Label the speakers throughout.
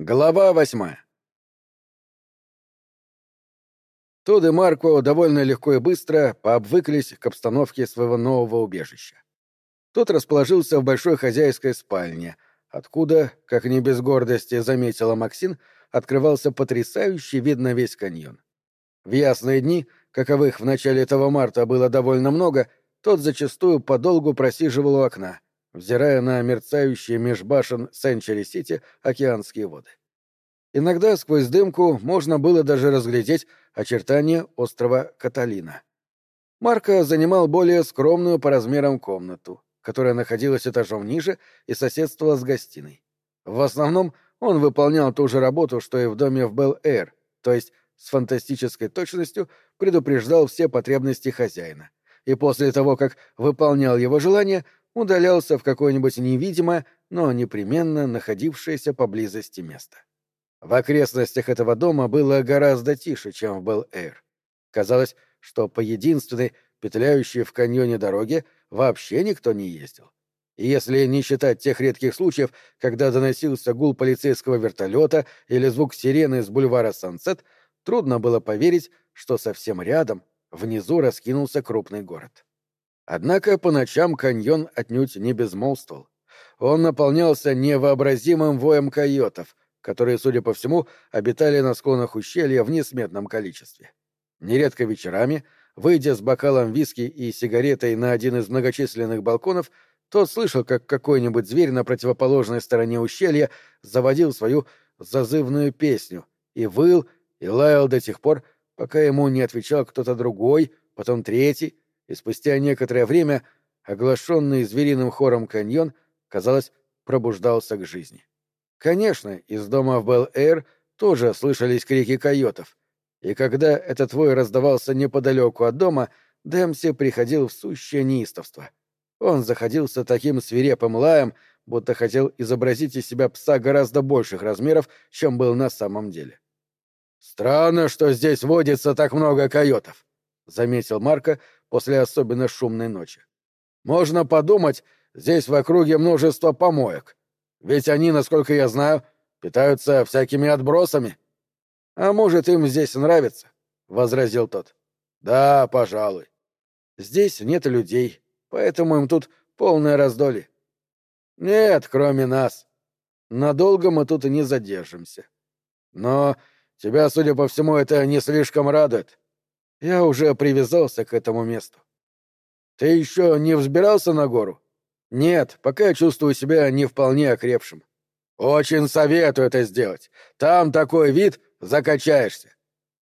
Speaker 1: Глава восьмая. Тодд и Марко довольно легко и быстро пообвыклись к обстановке своего нового убежища. Тот расположился в большой хозяйской спальне, откуда, как не без гордости заметила Максин, открывался потрясающий вид на весь каньон. В ясные дни, каковых в начале этого марта было довольно много, тот зачастую подолгу просиживал у окна — взирая на мерцающие меж башен Сенчури-Сити океанские воды. Иногда сквозь дымку можно было даже разглядеть очертания острова Каталина. Марко занимал более скромную по размерам комнату, которая находилась этажом ниже и соседствовала с гостиной. В основном он выполнял ту же работу, что и в доме в Бел-Эйр, то есть с фантастической точностью предупреждал все потребности хозяина. И после того, как выполнял его желания, удалялся в какое-нибудь невидимое, но непременно находившееся поблизости место. В окрестностях этого дома было гораздо тише, чем в Бел-Эйр. Казалось, что по единственной, петляющей в каньоне дороге, вообще никто не ездил. И если не считать тех редких случаев, когда доносился гул полицейского вертолета или звук сирены с бульвара Сансет, трудно было поверить, что совсем рядом, внизу раскинулся крупный город. Однако по ночам каньон отнюдь не безмолвствовал. Он наполнялся невообразимым воем койотов, которые, судя по всему, обитали на склонах ущелья в несметном количестве. Нередко вечерами, выйдя с бокалом виски и сигаретой на один из многочисленных балконов, тот слышал, как какой-нибудь зверь на противоположной стороне ущелья заводил свою зазывную песню и выл, и лаял до тех пор, пока ему не отвечал кто-то другой, потом третий, и спустя некоторое время оглашенный звериным хором каньон, казалось, пробуждался к жизни. Конечно, из дома в Белл-Эйр тоже слышались крики койотов, и когда этот вой раздавался неподалеку от дома, Дэмси приходил в сущее неистовство. Он заходился таким свирепым лаем, будто хотел изобразить из себя пса гораздо больших размеров, чем был на самом деле. «Странно, что здесь водится так много койотов», — заметил Марко, после особенно шумной ночи. Можно подумать, здесь в округе множество помоек. Ведь они, насколько я знаю, питаются всякими отбросами. А может, им здесь нравится? — возразил тот. — Да, пожалуй. Здесь нет людей, поэтому им тут полное раздолье. Нет, кроме нас. Надолго мы тут и не задержимся. Но тебя, судя по всему, это не слишком радует. Я уже привязался к этому месту. Ты еще не взбирался на гору? Нет, пока я чувствую себя не вполне окрепшим. Очень советую это сделать. Там такой вид, закачаешься.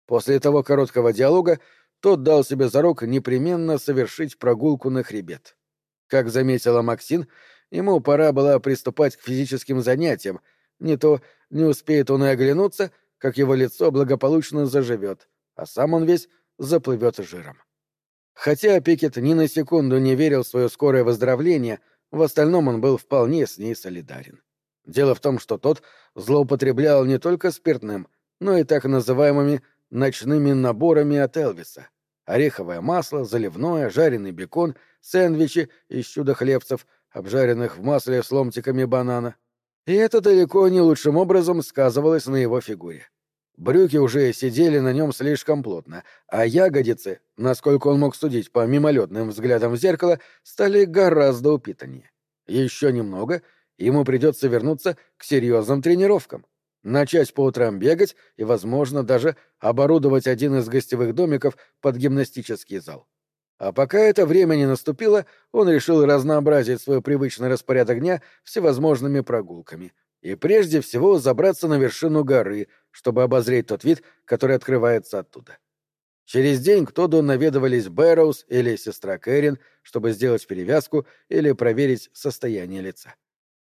Speaker 1: После того короткого диалога тот дал себе зарок непременно совершить прогулку на хребет. Как заметила Максин, ему пора было приступать к физическим занятиям, не то не успеет он и оглянуться, как его лицо благополучно заживет, а сам он весь заплывет жиром. Хотя Пикет ни на секунду не верил в свое скорое выздоровление, в остальном он был вполне с ней солидарен. Дело в том, что тот злоупотреблял не только спиртным, но и так называемыми ночными наборами от Элвиса. Ореховое масло, заливное, жареный бекон, сэндвичи из чудо-хлебцев, обжаренных в масле с ломтиками банана. И это далеко не лучшим образом сказывалось на его фигуре. Брюки уже сидели на нем слишком плотно, а ягодицы, насколько он мог судить по мимолетным взглядам в зеркало, стали гораздо упитаннее. Еще немного, ему придется вернуться к серьезным тренировкам. Начать по утрам бегать и, возможно, даже оборудовать один из гостевых домиков под гимнастический зал. А пока это время не наступило, он решил разнообразить свой привычный распорядок дня всевозможными прогулками — и прежде всего забраться на вершину горы, чтобы обозреть тот вид, который открывается оттуда. Через день к Тоду наведывались Бэрроуз или сестра Кэрин, чтобы сделать перевязку или проверить состояние лица.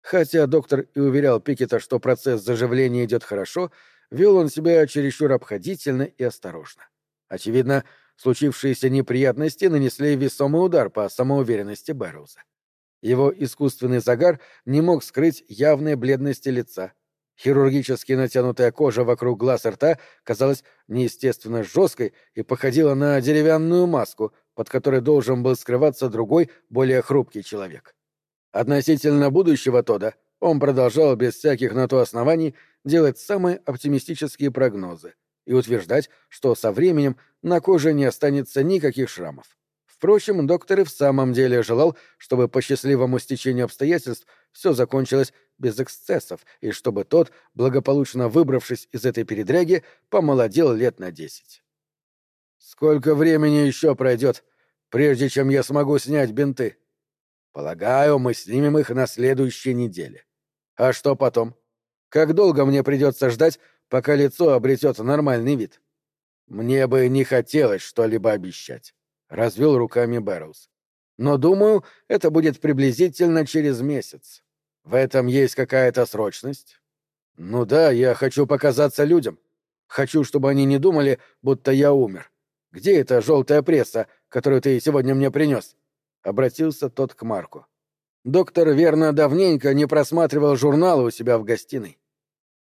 Speaker 1: Хотя доктор и уверял Пикета, что процесс заживления идет хорошо, вел он себя чересчур обходительно и осторожно. Очевидно, случившиеся неприятности нанесли весомый удар по самоуверенности Бэрроуза. Его искусственный загар не мог скрыть явной бледности лица. Хирургически натянутая кожа вокруг глаз и рта казалась неестественно жесткой и походила на деревянную маску, под которой должен был скрываться другой, более хрупкий человек. Относительно будущего Тода он продолжал без всяких на то оснований делать самые оптимистические прогнозы и утверждать, что со временем на коже не останется никаких шрамов. Впрочем, доктор и в самом деле желал, чтобы по счастливому стечению обстоятельств все закончилось без эксцессов, и чтобы тот, благополучно выбравшись из этой передряги, помолодел лет на десять. «Сколько времени еще пройдет, прежде чем я смогу снять бинты?» «Полагаю, мы снимем их на следующей неделе. А что потом? Как долго мне придется ждать, пока лицо обретет нормальный вид?» «Мне бы не хотелось что-либо обещать», — развел руками Бэрроуз. «Но, думаю, это будет приблизительно через месяц. В этом есть какая-то срочность?» «Ну да, я хочу показаться людям. Хочу, чтобы они не думали, будто я умер. Где эта желтая пресса, которую ты сегодня мне принес?» Обратился тот к Марку. Доктор, верно, давненько не просматривал журналы у себя в гостиной.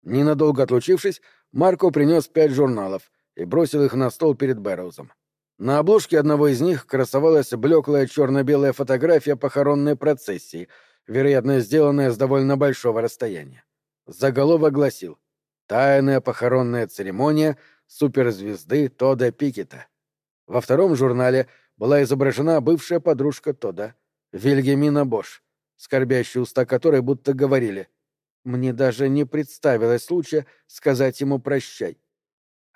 Speaker 1: Ненадолго отлучившись, Марко принес пять журналов и бросил их на стол перед Бэрроузом. На обложке одного из них красовалась блеклая черно-белая фотография похоронной процессии, вероятно, сделанная с довольно большого расстояния. Заголовок гласил «Тайная похоронная церемония суперзвезды Тода Пикета». Во втором журнале была изображена бывшая подружка Тода, Вильгемина Бош, скорбящие уста которой будто говорили «Мне даже не представилось случая сказать ему прощай»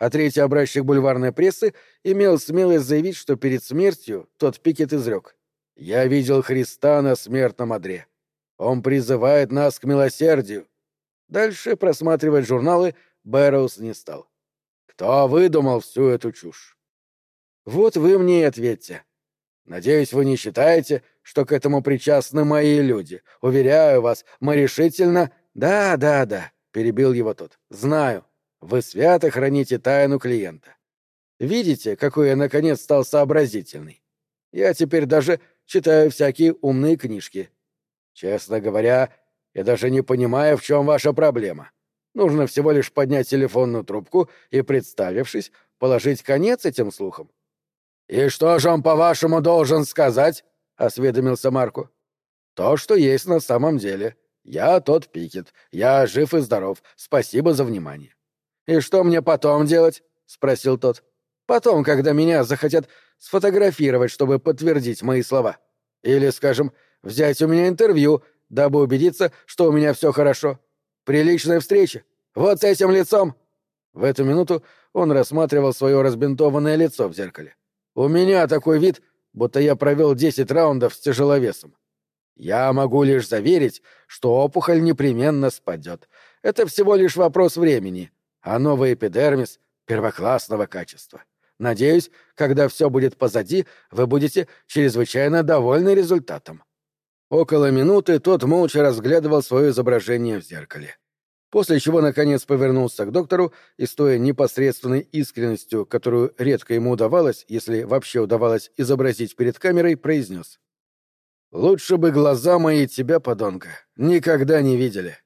Speaker 1: а третий образчик бульварной прессы имел смелость заявить, что перед смертью тот Пикет изрек. «Я видел Христа на смертном одре. Он призывает нас к милосердию». Дальше просматривать журналы Бэрроуз не стал. Кто выдумал всю эту чушь? Вот вы мне и ответьте. Надеюсь, вы не считаете, что к этому причастны мои люди. Уверяю вас, мы решительно... Да, да, да, перебил его тот. Знаю. Вы свято храните тайну клиента. Видите, какой я, наконец, стал сообразительный? Я теперь даже читаю всякие умные книжки. Честно говоря, я даже не понимаю, в чем ваша проблема. Нужно всего лишь поднять телефонную трубку и, представившись, положить конец этим слухам. «И что же он, по-вашему, должен сказать?» — осведомился Марку. «То, что есть на самом деле. Я тот Пикет. Я жив и здоров. Спасибо за внимание. «И что мне потом делать?» — спросил тот. «Потом, когда меня захотят сфотографировать, чтобы подтвердить мои слова. Или, скажем, взять у меня интервью, дабы убедиться, что у меня все хорошо. Приличная встреча. Вот с этим лицом!» В эту минуту он рассматривал свое разбинтованное лицо в зеркале. «У меня такой вид, будто я провел десять раундов с тяжеловесом. Я могу лишь заверить, что опухоль непременно спадет. Это всего лишь вопрос времени а новый эпидермис первоклассного качества. Надеюсь, когда все будет позади, вы будете чрезвычайно довольны результатом». Около минуты тот молча разглядывал свое изображение в зеркале. После чего, наконец, повернулся к доктору и, стоя непосредственной искренностью, которую редко ему удавалось, если вообще удавалось изобразить перед камерой, произнес. «Лучше бы глаза мои тебя, подонка, никогда не видели.